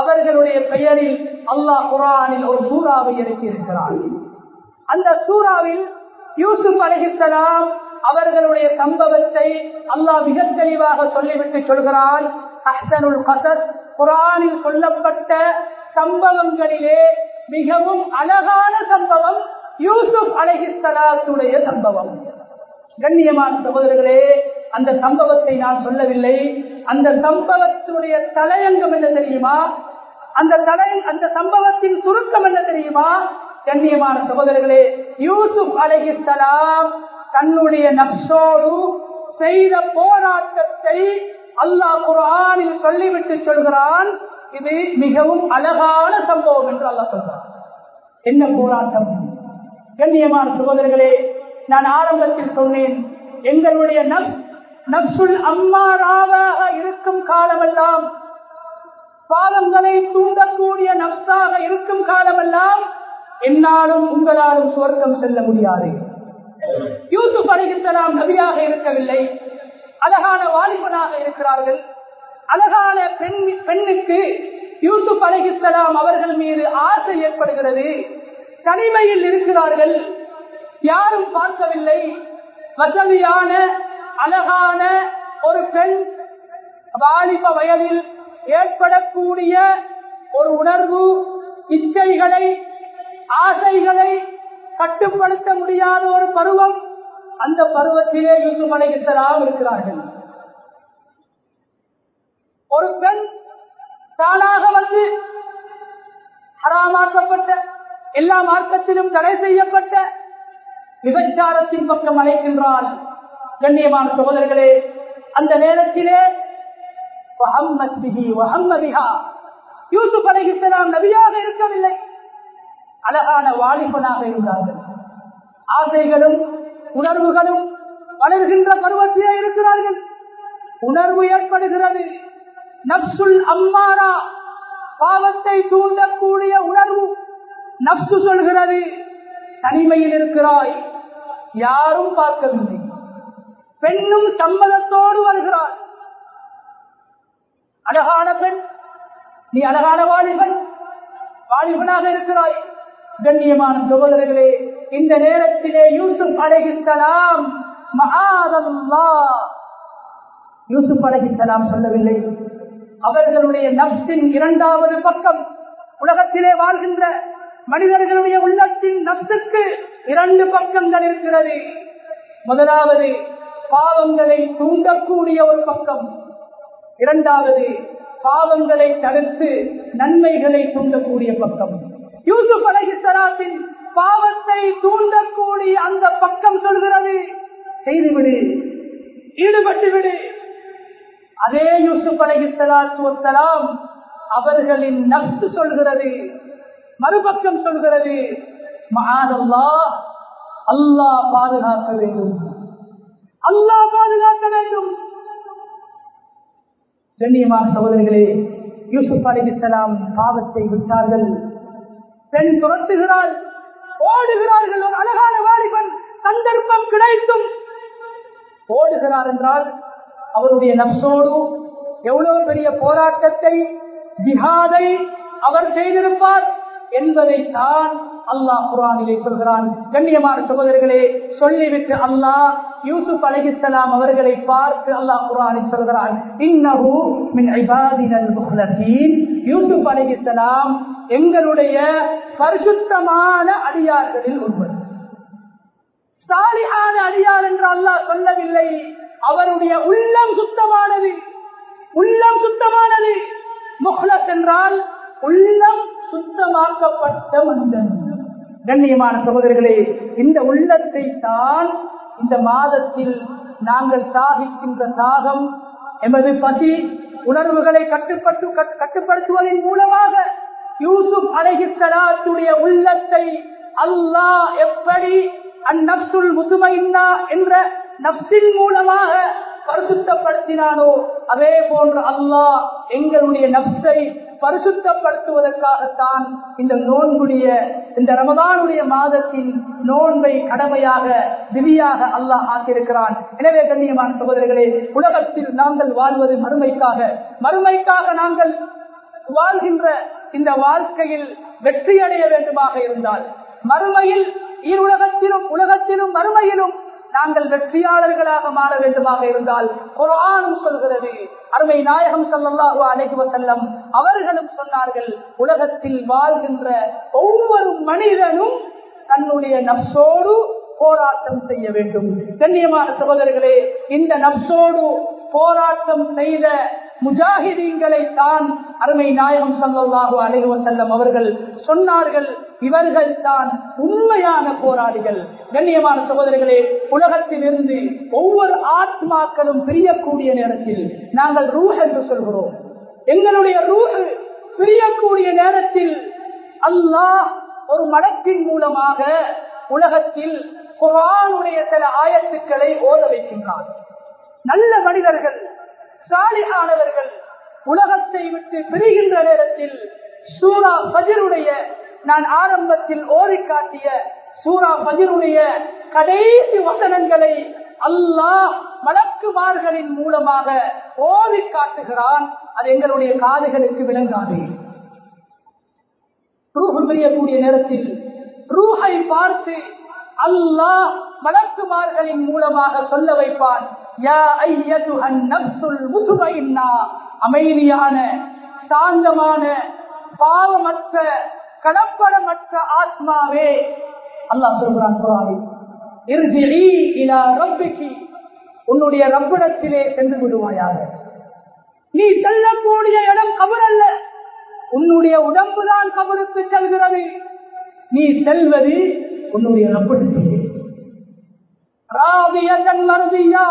அவர்களுடைய பெயரில் அல்லாஹ் குரானில் ஒரு சூறாவை இறக்கியிருக்கிறார் அந்த சூறாவில் யூசுப் அலைஹிஸ்ஸலாம் அவர்களுடைய சம்பவத்தை அல்லாஹ் மிக தெளிவாக சொல்லிவிட்டு சொல்கிறான். அஹ்சனுல் கசஸ் குரானில் சொல்லப்பட்ட சம்பவங்களிலே மிகவும் அழகான சம்பவம் யூசுப் அலைஹிஸ்ஸலாத்துடைய சம்பவம். கண்ணியமான சகோதரர்களே அந்த சம்பவத்தை நான் சொல்லவில்லை. அந்த சம்பவத்துடைய தலையங்கம் என்ன தெரியுமா? அந்த தலை அந்த சம்பவத்தின் சுருக்கம் என்ன தெரியுமா? கண்ணியமான சகோதரர்களே யூசுப் அலைஹிஸ்ஸலாம் தன்னுடைய நப்சோடு செய்த போராட்டத்தை அல்லாஹ் குரானில் சொல்லிவிட்டு சொல்கிறான். இது மிகவும் அழகான சம்பவம் என்று அல்லாஹ் சொல்றான். என்ன போராட்டம்? கண்ணியமான சகோதரர்களே நான் ஆரம்பத்தில் சொன்னேன் எங்களுடைய நப்சுல் அம்மாராவாக இருக்கும் காலமெல்லாம் பாவங்களை தூண்டக்கூடிய நப்சாக இருக்கும் காலமெல்லாம் என்னாலும் உங்களாலும் சுவர்க்கம் செல்ல முடியாது. யூசுப் அலிகலாம் நபியாக இருக்கவில்லை. அழகான வாலிபனாக இருக்கிறார்கள். அழகான பெண் பெண்ணுக்கு யூசுப் அலிகலாம் அவர்கள் மீது ஆசை ஏற்படுகிறது. தனிமையில் இருக்கிறார்கள். யாரும் பார்க்கவில்லை. வசதியான அழகான ஒரு பெண் வாலிப வயதில் ஏற்படக்கூடிய ஒரு உணர்வு இச்சைகளை ஆசைகளை கட்டுப்படுத்த முடியாத ஒரு பருவம் அந்த பருவத்திலே யூசுப் அலைகித்தலாம் இருக்கிறார்கள். ஒரு பெண் தானாக வந்து ஹராமாக்கப்பட்ட எல்லா மார்க்கத்திலும் தடை செய்யப்பட்ட விபச்சாரத்தின் பக்கம் அழைக்கின்றான் கண்ணியமான சகோதரர்களே அந்த நேரத்திலே யூசுப் அலைகிஸ்லாம் நபியாக இருக்கவில்லை. அழகான வாலிபனாக இருந்தார்கள். ஆசைகளும் உணர்வுகளும் வளர்கின்ற பருவத்திலே இருக்கிறார்கள். உணர்வு ஏற்படுகிறது. நப்சுல் அம்மாரா பாவத்தை தூண்டக்கூடிய உணர்வு நப்சு சொல்கிறது. தனிமையில் இருக்கிறாய். யாரும் பார்க்கவில்லை. பெண்ணும் சம்பளத்தோடு வருகிறாள். அழகான பெண் நீ அழகான வாலிபன் வாலிபனாக இருக்கிறாய். கண்ணியமான சகோதரர்களே இந்த நேரத்திலே யூசுப் அழகித்தலாம் மகாதல்லா யூசுப் அழகித்தலாம் சொல்லவில்லை. அவர்களுடைய நப்சின் இரண்டாவது பக்கம் உலகத்திலே வாழ்கின்ற மனிதர்களுடைய உள்ளத்தின் நப்சுக்கு இரண்டு பக்கங்கள் இருக்கிறது. முதலாவது பாவங்களை தூண்டக்கூடிய ஒரு பக்கம். இரண்டாவது பாவங்களை தடுத்து நன்மைகளை தூண்டக்கூடிய பக்கம். யூசுப் அலைஹிஸ்ஸலாத்தின் பாவத்தை தூண்டக்கூடிய அந்த பக்கம் சொல்கிறது. செய்துவிடு ஈடுபட்டு விடு. அதே யூசுப் அலைஹிஸ்ஸலாத்து வஸ்ஸலாம் அவர்களின் நப்சு சொல்கிறது. மறுபக்கம் சொல்கிறது மகாதல்லா அல்லாஹ் பாதுகாக்க வேண்டும். அல்லாஹ் பாதுகாக்க வேண்டும். கண்ணியமான சகோதரிகளே யூசுப் அலிசலாம் பாவத்தை விட்டார்கள். பெண் துரத்துகிறாள் ஓடுகிறார்கள். ஒரு அழகான வாலிபன் சந்தர்ப்பம் கிடைத்தும் ஓடுகிறார் என்றால் அவருடைய நப்சோடு எவ்வளவு பெரிய போராட்டத்தை ஜிஹாதை அவர் செய்திருப்பார். என்பதை தான் அல்லாஹ் குரானிலே சொல்கிறான். கண்ணியமான சகோதரர்களே சொல்லிவிட்டு அல்லாஹ் யூசுப் அலிஹிஸ்லாம் அவர்களை பார்த்து அல்லாஹ் குரானில் சொல்கிறான் மின் யூசுப் அலிஹிஸ்லாம் எங்களுடைய பரிசுத்தமான அடியார்களில் ஒருவர். சாலிஹான அடியார் என்று அல்லாஹ் சொல்லவில்லை. அவருடைய உள்ளம் சுத்தமானது. உள்ளம் சுத்தமானது. முஹ்லத் என்றால் உள்ளம் சுத்தமாக்கப்பட்ட மனிதன். கண்ணியமான சகோதரர்களே இந்த உள்ளத்தை தான் இந்த மாதத்தில் நாங்கள் சாகிக்கின்ற தாகம் எமது பசி உணர்வுகளை கட்டுப்பட்டு கட்டுப்படுத்துவதன் மூலமாக யூசுப் அழகித்தலாத்துடைய உள்ளத்தை அல்லாஹ் எப்படி அந்நப்சுல் முதுமைன்னா என்ற நப்சின் மூலமாக பரிசுத்தப்படுத்தினானோ அதே போன்று அல்லாஹ் எங்களுடைய நப்சை பரிசுத்தப்படுத்துவதற்காகத்தான் இந்த நோன்புடைய இந்த ரமதானுடைய மாதத்தின் நோன்பை கடமையாக திவியாக அல்லாஹ் ஆக்கியிருக்கிறான். எனவே கண்ணியமான சகோதரர்களே உலகத்தில் நாங்கள் வாழ்வது மறுமைக்காக. மறுமைக்காக நாங்கள் வாழ்கின்ற இந்த வாழ்க்கையில் வெற்றி அடைய வேண்டுமாக இருந்தால் மறுமையில் இருலகத்திலும் உலகத்திலும் மறுமையிலும் நாங்கள் வெற்றியாளர்களாக மாற வேண்டுமாக இருந்தால் குரானும் சொல்கிறது. அருமை நாயகம் சல்லாஹு அழைக்கு வசல்லம் அவர்களும் சொன்னார்கள் உலகத்தில் வாழ்கின்ற ஒவ்வொரு மனிதனும் தன்னுடைய நப்சோடு போராட்டம் செய்ய வேண்டும். கண்ணியமான சகோதரர்களே இந்த நப்சோடு போராட்டம் செய்த முஜாஹிதீன்களை தான் அருமை நாயகம் சல்லாஹூ அலைஹி வசல்லம் அவர்கள் சொன்னார்கள். இவர்கள் தான் உண்மையான போராளிகள். கண்ணியமான சகோதரிகளே உலகத்தில் இருந்து ஒவ்வொரு ஆத்மாக்களும் பிரியக்கூடிய நேரத்தில் நாங்கள் ரூஹ் என்று சொல்கிறோம். எங்களுடைய ரூஹ் பிரியக்கூடிய நேரத்தில் அல்லாஹ் ஒரு மடத்தின் மூலமாக உலகத்தில் குரானுடைய சில ஆயத்துக்களை ஓத வைக்கின்றார் நல்ல மனிதர்கள் சாலிகானவர்கள் உலகத்தை விட்டு பிரிகின்ற நேரத்தில் சூரா பஜருடைய நான் ஆரம்பத்தில் ஓதி காட்டிய சூரா பஜருடைய கடைசி வசனங்களை அல்லாஹ் மலக்குமார்களின் மூலமாக ஓதி காட்டுகிறான். அது எங்களுடைய காதுகளுக்கு விளங்காது. ரூஹு பிரியக்கூடிய நேரத்தில் ரூஹை பார்த்து அல்லாஹ் மலக்குமார்களின் மூலமாக சொல்ல வைப்பான். யா அமைதியான சாந்தமான பாவமற்ற கடப்படமற்ற ஆத்மாவே. அல்லாஹ் சொல்கிறான் குரானில் உன்னுடைய ரப்பிடத்திலே சென்று விடுவாயாக. நீ செல்லக்கூடிய இடம் கபர் அல்ல உன்னுடைய உடம்புதான் கபருக்கு செல்கிறது. நீ செல்வது உன்னுடைய ரப்பிடத்திலே ராவியதன் மருதியா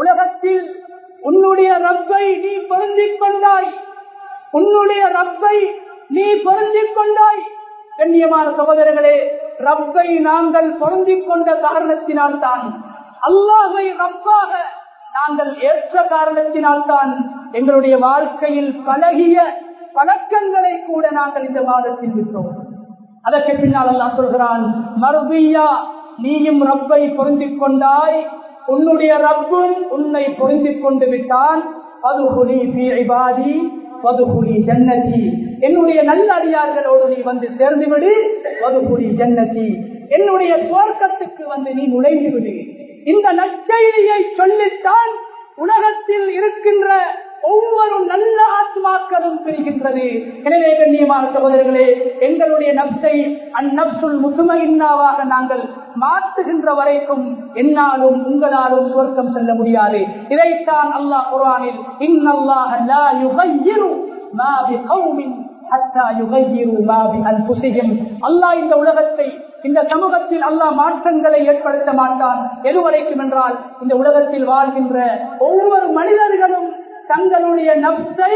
உலகத்தில் உன்னுடைய ரப்பை நீ பொருந்திக் கொண்டாய். உன்னுடைய ரப்பை நீ பொருந்திக் கொண்டாய். கண்ணியமான சகோதரர்களே ரப்பை நாங்கள் பொருந்திக் கொண்ட காரணத்தினால் தான் அல்லாஹை ரப்பாக நாங்கள் ஏற்ற காரணத்தினால் தான் எங்களுடைய வாழ்க்கையில் பழகிய பழக்கங்களை கூட நாங்கள் இந்த மாதத்தில் விட்டோம். அதற்கு பின்னால் அல்லா சொல்கிறான் மறுபியா நீயும் ரப்பை பொருந்திக் கொண்டாய். உன்னுடைய ரப்பும் உன்னை பொருந்திக் கொண்டு விட்டான். ஜன்னதி. என்னுடைய நல்ல அடியார்களோடு நீ வந்து சேர்ந்து விடு பதுகுலி ஜன்னதி. என்னுடைய சுவர்க்கத்துக்கு வந்து நீ நுழைந்து விடு இந்த நற்செய்தியை சொல்லித்தான் உலகத்தில் இருக்கின்ற ஒவ்வொரு நல்ல ஆத்மாக்களும் பிரிகின்றது. எனவே கண்ணியமான சகோதரர்களே எங்களுடைய நப்சை அந்நப்சுள் முதுமையின்னாவாக நாங்கள் மாற்றுகின்ற வரைக்கும் என்னாலும் உங்களாலும் சுவர்க்கம் செல்ல முடியாது. இதைத்தான் அல்லாஹ் குரானில் இன்னல்லாஹ லா யுகையிரு யுகையிரு மா அல்லாஹ் இந்த உலகத்தை இந்த சமூகத்தில் அல்லாஹ் மாற்றங்களை ஏற்படுத்த மாட்டான். எதுவரைக்கும் என்றால் இந்த உலகத்தில் வாழ்கின்ற ஒவ்வொரு மனிதர்களும் தங்களுடைய நப்சை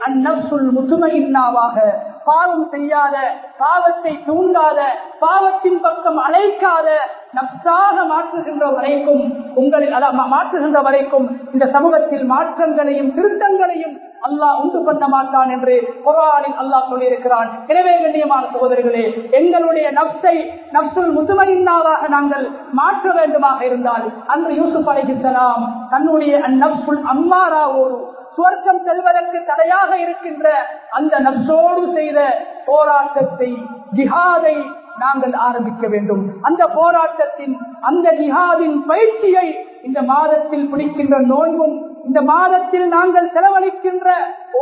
அந்நப்சுல் முதுமையின்னாவாக பாவம் செய்யாத பாவத்தை தூண்டாத பாவத்தின் பக்கம் அழைக்காத நப்சாக மாற்றுகின்ற வரைக்கும் உங்களில் மாற்றுகின்ற வரைக்கும் இந்த சமூகத்தில் மாற்றங்களையும் திருத்தங்களையும் அல்லாஹ் உண்டு பண்ண மாட்டான் என்று குரானில் அல்லாஹ் சொல்லியிருக்கிறான். எனவே கண்ணியமான சகோதரர்களே எங்களுடைய நப்சை நப்சுல் முதுமையின்னாவாக நாங்கள் மாற்ற வேண்டுமாக இருந்தால் அன்று யூசுப் அலைகிசலாம் தன்னுடைய அந்நப்சுல் அம்மாராவோடு சுவர்க்கம் செல்வதற்கு தடையாக இருக்கின்ற அந்த நப்சோடு செய்த போராட்டத்தை ஜிஹாதை நாங்கள் ஆரம்பிக்க வேண்டும். அந்த போராட்டத்தின் அந்த ஜிஹாதின் பயிற்சியை இந்த மாதத்தில் பிடிக்கின்ற நோய்வும் இந்த மாதத்தில் நாங்கள் செலவழிக்கின்ற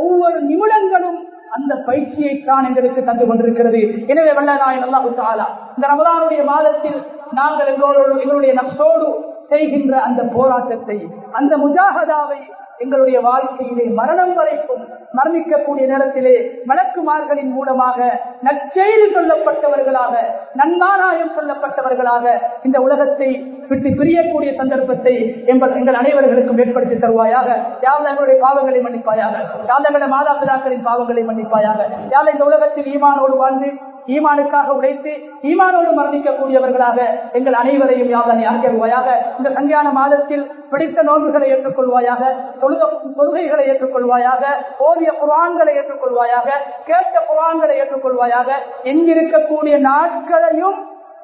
ஒவ்வொரு நிமிடங்களும் அந்த பயிற்சியை தான் எங்களுக்கு தந்து கொண்டிருக்கிறது. எனவே வல்லநாயன் அல்லாஹு தாலா இந்த ரமதானுடைய மாதத்தில் நாங்கள் எங்களோடு எங்களுடைய நப்சோடு செய்கின்ற அந்த போராட்டத்தை அந்த முஜாகதாவை எங்களுடைய வாழ்க்கையிலே மரணம் வரைக்கும் மரணிக்கக்கூடிய நேரத்திலே வழக்குமார்களின் மூலமாக நற்செய்தி சொல்லப்பட்டவர்களாக நன்மாராயம் சொல்லப்பட்டவர்களாக இந்த உலகத்தை விட்டு பிரியக்கூடிய சந்தர்ப்பத்தை எங்கள் அனைவர்களுக்கும் ஏற்படுத்தி தருவாயாக. யார் எங்களுடைய பாவங்களை மன்னிப்பாயாக. யார் எங்களுடைய மாதா பிதாக்களின் பாவங்களை மன்னிப்பாயாக. யார் இந்த உலகத்தில் ஈமானோடு வாழ்ந்து ஈமானுக்காக உழைத்து ஈமானோடு மரணிக்கக்கூடியவர்களாக எங்கள் அனைவரையும் யாதனை ஆக்கியருவாயாக இந்த கல்யாண மாதத்தில் பிடித்த நோன்புகளை ஏற்றுக்கொள்வாயாக தொழுகைகளை ஏற்றுக்கொள்வாயாக ஓரிய குரான்களை ஏற்றுக்கொள்வாயாக கேட்ட குரான்களை ஏற்றுக்கொள்வாயாக எங்கிருக்கக்கூடிய நாட்களையும்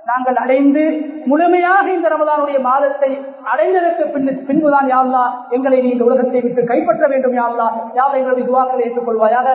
நாங்கள் அடைந்து முழுமையாக இந்த ரமதானுடைய மாதத்தை அடைந்ததற்கு பின் பின்புதான் யாழ்லா எங்களை நீ இந்த உலகத்தை விட்டு கைப்பற்ற வேண்டும் யாழ்லா யாழ் எங்களுடைய துவாக்களை ஏற்றுக்கொள்வாயாக.